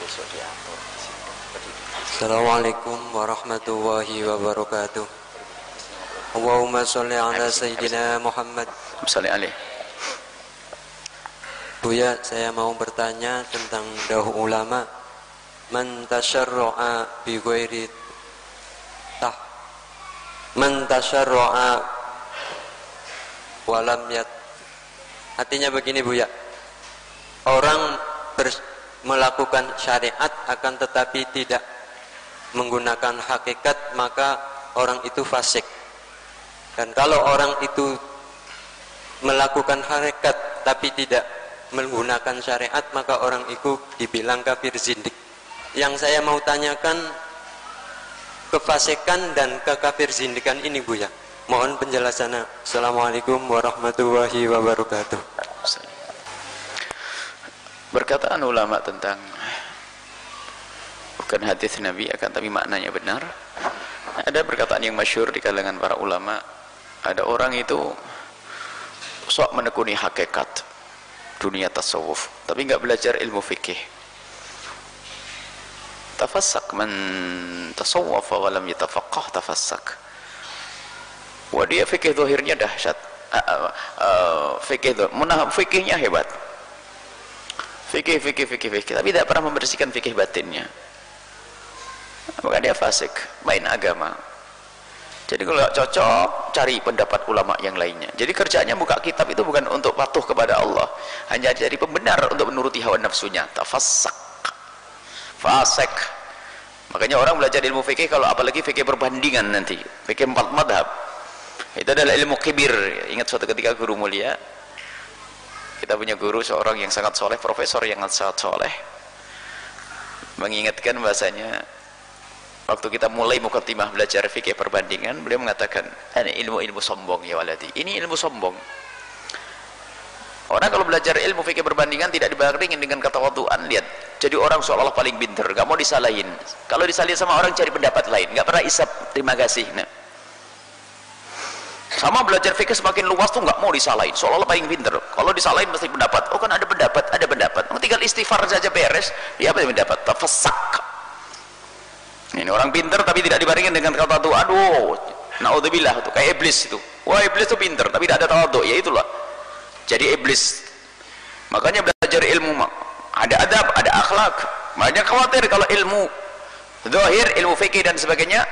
besok diatur di sini. Assalamualaikum warahmatullahi wabarakatuh. Allahumma sholli ala sayyidina Muhammad. Misalnya alih. Buya, saya mau bertanya tentang dahulu ulama man tasyarra'a bi ghairi tah man tasyarra'a walam yat artinya begini Buya orang ber- melakukan syariat akan tetapi tidak menggunakan hakikat maka orang itu fasik. Dan kalau orang itu melakukan hakikat tapi tidak menggunakan syariat maka orang itu dibilang kafir zindik yang saya mau tanyakan kefasikan dan kekafir zindikan ini Bu ya. Mohon penjelasannya. Assalamualaikum warahmatullahi wabarakatuh Berkataan ulama tentang bukan hadis Nabi akan tapi maknanya benar. Ada perkataan yang masyur di kalangan para ulama. Ada orang itu sok menekuni hakikat dunia tasawuf, tapi enggak belajar ilmu fikih. Tafassak man tasawwafa wa lam yatafaqqah tafassak. Wah dia fikih zahirnya dahsyat. Uh, uh, fikih munah fikihnya hebat fikih, fikih, fikih, fikih. Tapi tidak pernah membersihkan fikih batinnya. Maka dia fasik? Main agama. Jadi kalau cocok cari pendapat ulama yang lainnya. Jadi kerjanya buka kitab itu bukan untuk patuh kepada Allah. Hanya jadi pembenar untuk menuruti hawa nafsunya. Tafassak. Fasik. Makanya orang belajar ilmu fikih kalau apalagi fikih perbandingan nanti. Fikih empat madhab. Itu adalah ilmu kibir. Ingat suatu ketika guru mulia kita punya guru seorang yang sangat soleh profesor yang sangat soleh. Mengingatkan bahasanya waktu kita mulai mukaddimah belajar fikih perbandingan beliau mengatakan ini ilmu-ilmu sombong ya waladi. Ini ilmu sombong. Orang kalau belajar ilmu fikih perbandingan tidak dibandingin dengan kata waduan lihat. Jadi orang seolah-olah paling pinter gak mau disalahin. Kalau disalahin sama orang cari pendapat lain. Gak pernah isap terima kasih. Nah sama belajar fikih semakin luas tuh nggak mau disalahin. Seolah-olah paling pinter. Kalau disalahin mesti pendapat. Oh kan ada pendapat ada pendapat. Tinggal istighfar saja beres. Dia apa yang mendapat tafassak ini orang pinter tapi tidak dibandingkan dengan kata tuh aduh naudzubillah tuh. Kayak iblis itu. Wah iblis tuh pinter tapi tidak ada tawadhu ya itulah. Jadi iblis. Makanya belajar ilmu ada adab ada akhlak. Banyak khawatir kalau ilmu zahir ilmu fikih dan sebagainya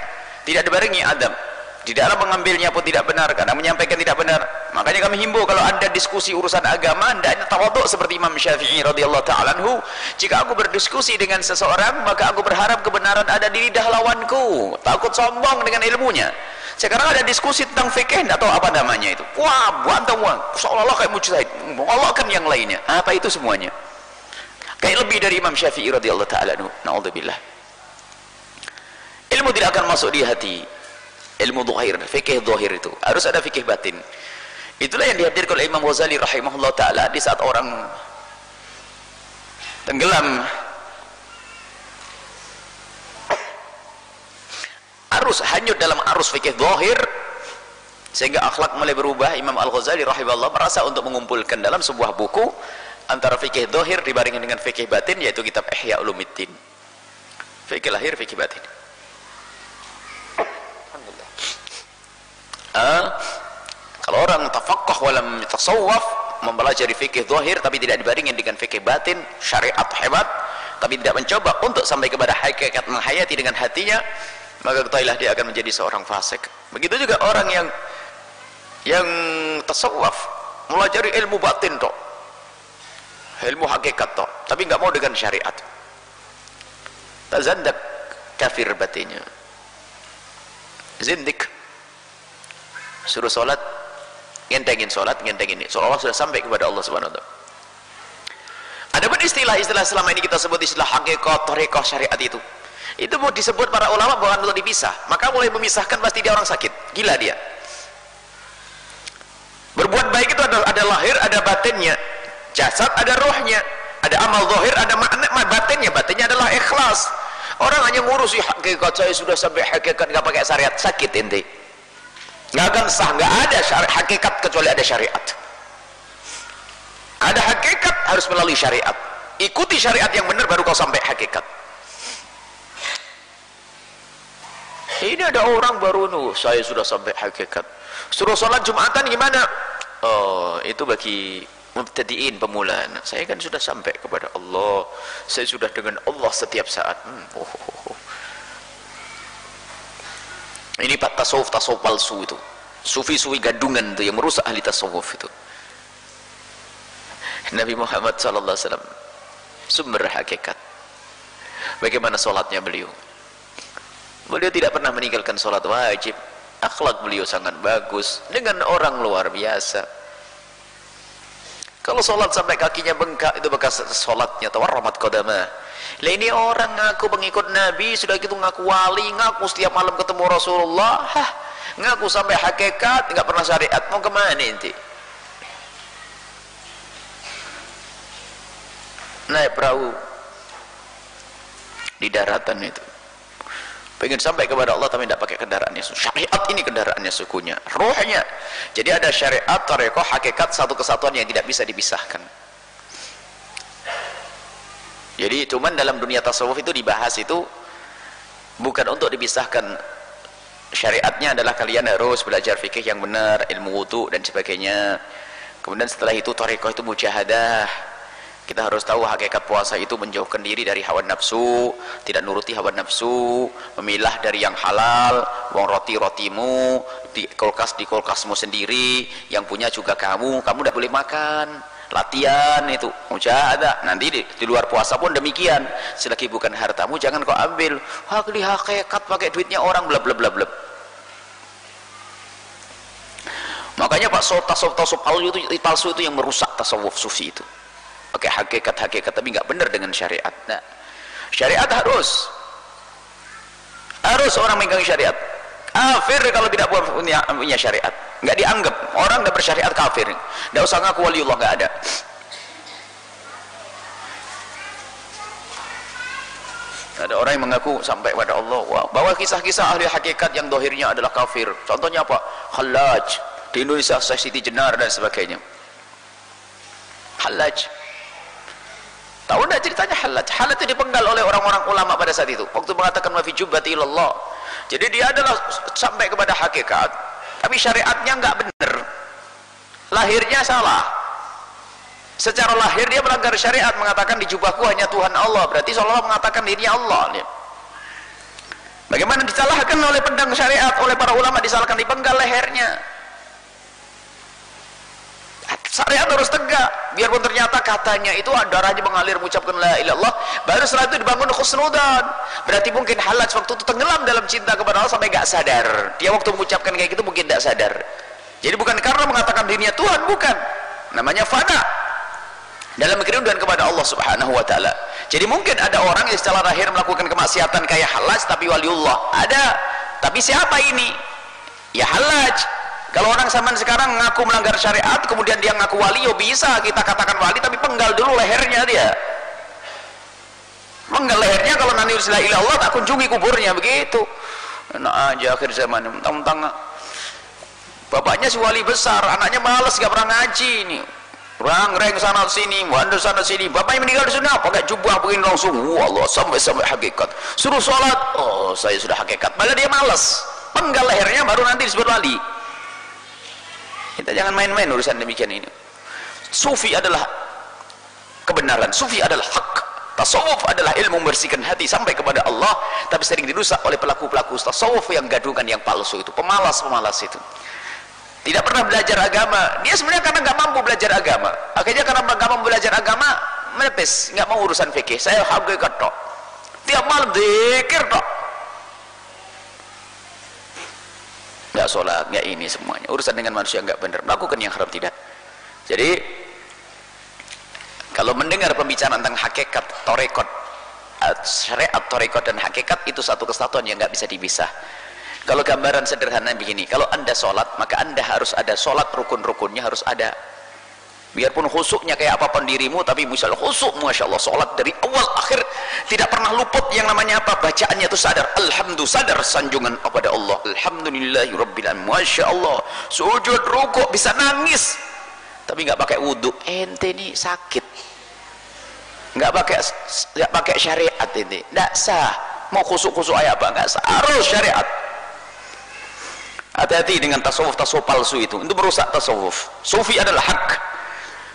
tidak dibarengi adab di dalam mengambilnya pun tidak benar karena menyampaikan tidak benar. Makanya kami himbau kalau anda diskusi urusan agama anda tawaduk seperti Imam Syafi'i radhiyallahu ta'ala jika aku berdiskusi dengan seseorang maka aku berharap kebenaran ada di lidah lawanku. Takut sombong dengan ilmunya. Sekarang ada diskusi tentang fikih tahu apa namanya itu. Wah buantang wah seolah-olah kayak mujtahid. Mengolokkan yang lainnya. Apa itu semuanya? Kayak lebih dari Imam Syafi'i radhiyallahu ta'ala na'udzubillah. Ilmu tidak akan masuk di hati ilmu zahir fikih zahir itu. Harus ada fikih batin. Itulah yang dihadirkan oleh Imam Ghazali rahimahullah taala di saat orang tenggelam. Arus hanyut dalam arus fikih zahir sehingga akhlak mulai berubah. Imam Al-Ghazali rahimahullah merasa untuk mengumpulkan dalam sebuah buku antara fikih zahir dibandingkan dengan fikih batin yaitu kitab Ihya Ulumuddin. Fikih lahir fikih batin Uh, kalau orang tafakkah walam tasawwaf mempelajari fikih zahir tapi tidak dibandingkan dengan fikih batin syariat hebat tapi tidak mencoba untuk sampai kepada hakikat menghayati dengan hatinya maka ketahuilah dia akan menjadi seorang fasik. Begitu juga orang yang yang tasawwaf mempelajari ilmu batin toh ilmu hakikat toh tapi nggak mau dengan syariat. Tazandak kafir batinnya. Zindik suruh sholat ngentengin sholat ngentengin ini. Seolah sudah sampai kepada Allah subhanahu wa ta'ala. Ada pun istilah-istilah selama ini kita sebut istilah hakikat, torikoh, syariat itu itu mau disebut para ulama bukan untuk dipisah maka mulai memisahkan pasti dia orang sakit. Gila dia. Berbuat baik itu ada, ada lahir, ada batinnya. Jasad ada rohnya. Ada amal zahir, ada makna batinnya. Batinnya adalah ikhlas. Orang hanya ngurusi hakikat saya sudah sampai hakikat nggak pakai syariat. Sakit inti nggak akan sah nggak ada syariat, hakikat kecuali ada syariat. Ada hakikat harus melalui syariat. Ikuti syariat yang benar baru kau sampai hakikat. Ini ada orang baru nu saya sudah sampai hakikat. Suruh sholat jumatan gimana? Oh itu bagi mubtadiin pemula saya kan sudah sampai kepada Allah. Saya sudah dengan Allah setiap saat. Hmm. oh, oh, oh. Ini pak tasawuf tasawuf palsu itu. Sufi-sufi gadungan itu yang merusak ahli tasawuf itu. Nabi Muhammad wasallam. Sumber hakikat. Bagaimana solatnya beliau? Beliau tidak pernah meninggalkan solat wajib. Akhlak beliau sangat bagus. Dengan orang luar biasa kalau sholat sampai kakinya bengkak itu bekas sholatnya tawarramat kodama lah ini orang ngaku pengikut Nabi sudah gitu ngaku wali ngaku setiap malam ketemu Rasulullah hah, ngaku sampai hakikat nggak pernah syariat. Mau ke mana inti naik perahu di daratan itu pengen sampai kepada Allah tapi tidak pakai kendaraannya syariat ini kendaraannya sukunya rohnya jadi ada syariat tarekoh hakikat satu kesatuan yang tidak bisa dipisahkan. Jadi cuman dalam dunia tasawuf itu dibahas itu bukan untuk dipisahkan. Syariatnya adalah kalian harus belajar fikih yang benar ilmu wudhu dan sebagainya. Kemudian setelah itu tarekoh itu mujahadah kita harus tahu hakikat puasa itu menjauhkan diri dari hawa nafsu tidak nuruti hawa nafsu memilah dari yang halal uang roti rotimu di kulkas di kulkasmu sendiri yang punya juga kamu kamu tidak boleh makan. Latihan itu ada nanti di, di luar puasa pun demikian. Selagi bukan hartamu jangan kau ambil. Hakli hakikat pakai duitnya orang bla bla bla bla makanya pak tasawuf tasawuf palsu itu palsu itu yang merusak tasawuf sufi itu pakai hakikat-hakikat tapi nggak benar dengan syariat. Nah, syariat harus. Harus orang megang syariat. Kafir kalau tidak punya, punya syariat. Nggak dianggap. Orang nggak bersyariat kafir. Nggak usah ngaku waliullah nggak ada. Ada orang yang mengaku sampai pada Allah. Wah, bahwa kisah-kisah ahli hakikat yang dohirnya adalah kafir. Contohnya apa? halaj di Indonesia Siti Jenar dan sebagainya. Halaj Tahu tidak ceritanya halat? Halat itu dipenggal oleh orang-orang ulama pada saat itu. Waktu mengatakan mafi jubati ilallah. Jadi dia adalah sampai kepada hakikat, tapi syariatnya enggak benar. Lahirnya salah. Secara lahir dia melanggar syariat mengatakan di jubahku hanya Tuhan Allah. Berarti seolah mengatakan dirinya Allah. Bagaimana disalahkan oleh pedang syariat oleh para ulama disalahkan dipenggal lehernya syariat harus tegak. Biarpun ternyata katanya itu darahnya mengalir mengucapkan la ilallah baru setelah itu dibangun khusnudan. Berarti mungkin halaj waktu itu tenggelam dalam cinta kepada Allah sampai gak sadar. Dia waktu mengucapkan kayak gitu mungkin gak sadar. Jadi bukan karena mengatakan dirinya Tuhan bukan. Namanya fana. Dalam kerinduan kepada Allah subhanahu wa ta'ala. Jadi mungkin ada orang yang secara lahir melakukan kemaksiatan kayak halaj tapi waliullah ada. Tapi siapa ini? Ya halaj kalau orang zaman sekarang ngaku melanggar syariat kemudian dia ngaku wali yo bisa kita katakan wali tapi penggal dulu lehernya dia. Penggal lehernya kalau nanti usilah ilah Allah tak kunjungi kuburnya begitu. Enak aja akhir zaman mentang-mentang bapaknya si wali besar anaknya males gak pernah ngaji ini. Rang reng sana sini wanda sana sini. Bapaknya meninggal di sana pakai jubah begini langsung. Allah sampai sampai hakikat. Suruh sholat. Oh saya sudah hakikat. Malah dia males. Penggal lehernya baru nanti disebut wali kita jangan main-main urusan demikian ini. Sufi adalah kebenaran. Sufi adalah hak. Tasawuf adalah ilmu membersihkan hati sampai kepada Allah tapi sering dirusak oleh pelaku-pelaku tasawuf yang gadungan yang palsu itu pemalas-pemalas itu. Tidak pernah belajar agama. Dia sebenarnya karena nggak mampu belajar agama. Akhirnya karena nggak mampu belajar agama menepis nggak mau urusan fikih. Saya hakikat tok tiap malam zikir tok nggak sholat, nggak ini semuanya. Urusan dengan manusia nggak benar melakukan yang haram tidak. Jadi kalau mendengar pembicaraan tentang hakikat torekot eh, syariat torekot dan hakikat itu satu kesatuan yang nggak bisa dipisah. Kalau gambaran sederhana begini kalau anda sholat maka anda harus ada sholat rukun-rukunnya harus ada biarpun khusuknya kayak apa pun dirimu tapi misalnya khusuk Masya Allah sholat dari awal akhir tidak pernah luput yang namanya apa bacaannya itu sadar. Alhamdulillah sadar sanjungan kepada Allah. Alhamdulillahirrabbilalamin Masya Allah sujud rukuk bisa nangis. Tapi nggak pakai wudhu ente ini sakit. Nggak pakai nggak pakai syariat ini. Nggak sah. Mau khusuk-khusuk ayat apa? Nggak sah. Harus syariat. Hati-hati dengan tasawuf tasawuf palsu itu. Itu merusak tasawuf. Sufi adalah hak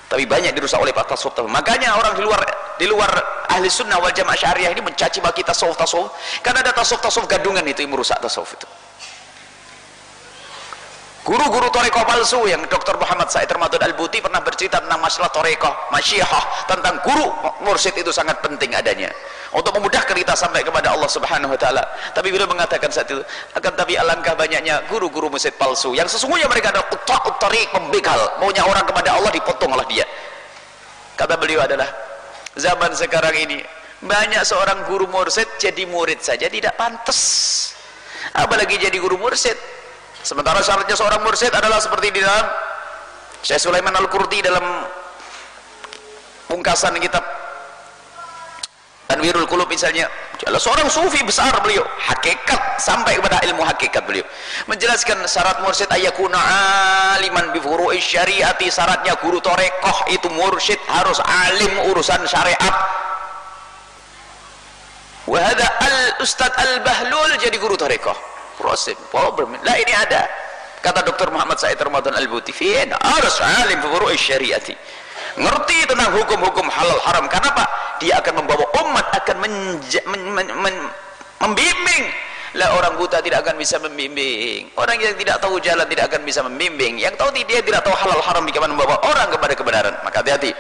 tapi banyak dirusak oleh tasawuf tasawuf makanya orang di luar di luar ahli sunnah wal jamaah syariah ini mencaci bagi tasawuf tasawuf karena ada tasawuf tasawuf gadungan itu yang merusak tasawuf itu guru-guru toreko palsu yang Dr. Muhammad Said Ramadhan Al-Buti pernah bercerita tentang masalah toreko masyihah tentang guru mursyid itu sangat penting adanya. Untuk memudahkan kita sampai kepada Allah subhanahu wa ta'ala. Tapi beliau mengatakan saat itu akan tapi alangkah banyaknya guru-guru mursyid palsu yang sesungguhnya mereka adalah utak tarik pembekal maunya orang kepada Allah dipotong oleh dia. Kata beliau adalah zaman sekarang ini banyak seorang guru mursyid jadi murid saja tidak pantas. Apalagi jadi guru mursyid sementara syaratnya seorang mursyid adalah seperti di dalam Syekh Sulaiman Al-Qurti dalam pungkasan kitab Tanwirul Qulub misalnya. Adalah seorang sufi besar beliau. Hakikat sampai kepada ilmu hakikat beliau. Menjelaskan syarat mursyid ayakuna aliman bi furu'i syariati. Syaratnya guru torekoh itu mursyid harus alim urusan syariat. Wahada al ustad al bahlul jadi guru torekoh proses problem. Lah ini ada. Kata Dr. Muhammad Said Ramadan Al-Buti harus alim fi syariati. Ngerti tentang hukum-hukum halal haram. Karena apa dia akan membawa umat akan menja, men, men, men, membimbing. Lah orang buta tidak akan bisa membimbing. Orang yang tidak tahu jalan tidak akan bisa membimbing. Yang tahu dia tidak tahu halal haram bagaimana membawa orang kepada kebenaran. Maka hati-hati.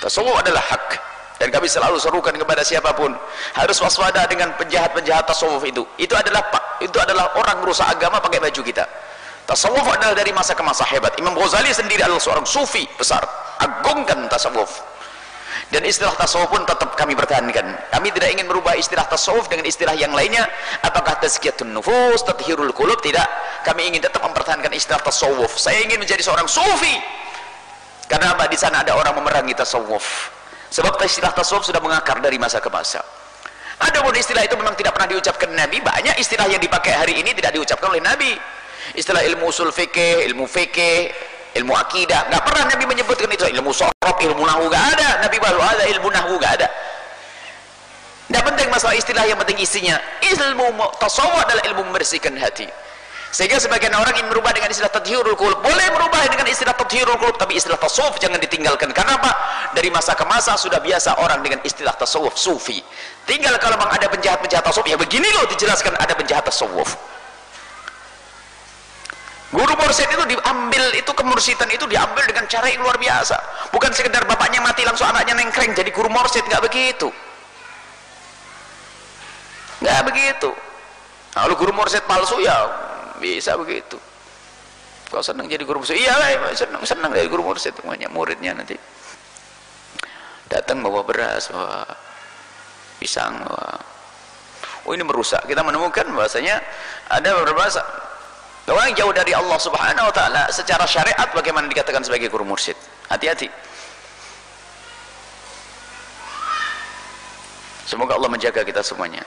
Tasawuf adalah hak dan kami selalu serukan kepada siapa pun harus waspada dengan penjahat-penjahat tasawuf itu. Itu adalah itu adalah orang merusak agama pakai baju kita. Tasawuf adalah dari masa ke masa hebat. Imam Ghazali sendiri adalah seorang sufi besar agungkan tasawuf. Dan istilah tasawuf pun tetap kami pertahankan kami tidak ingin merubah istilah tasawuf dengan istilah yang lainnya. Apakah tazkiyatun nufus tathhirul qulub? Tidak. Kami ingin tetap mempertahankan istilah tasawuf. Saya ingin menjadi seorang sufi. Karena apa di sana ada orang memerangi tasawuf sebab istilah tasawuf sudah mengakar dari masa ke masa. Ada pun istilah itu memang tidak pernah diucapkan Nabi. Banyak istilah yang dipakai hari ini tidak diucapkan oleh Nabi. Istilah ilmu usul fikih ilmu fikih ilmu akidah. Nggak pernah Nabi menyebutkan itu. Ilmu sorob ilmu nahu nggak ada. Nabi baru ada ilmu nahu nggak ada. Tidak penting masalah istilah yang penting isinya. Ilmu tasawuf adalah ilmu membersihkan hati sehingga sebagian orang ingin merubah dengan istilah tadhirul qulub. Boleh merubah dengan istilah tadhirul qulub tapi istilah tasawuf jangan ditinggalkan. Karena apa? Dari masa ke masa sudah biasa orang dengan istilah tasawuf sufi. Tinggal kalau memang ada penjahat-penjahat tasawuf ya begini loh dijelaskan ada penjahat tasawuf. Guru mursyid itu diambil itu kemursidan itu diambil dengan cara yang luar biasa. Bukan sekedar bapaknya mati langsung anaknya nengkreng jadi guru mursyid nggak begitu. Nggak begitu. Kalau guru mursyid palsu ya bisa begitu. Kau senang jadi guru mursyid iya senang senang dari guru mursyid banyak muridnya nanti. Datang bawa beras bawa pisang bawa. Oh ini merusak. Kita menemukan bahasanya ada beberapa orang jauh dari Allah subhanahu wa ta'ala secara syariat bagaimana dikatakan sebagai guru mursyid? Hati-hati. Semoga Allah menjaga kita semuanya